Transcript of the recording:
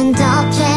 and I'll change.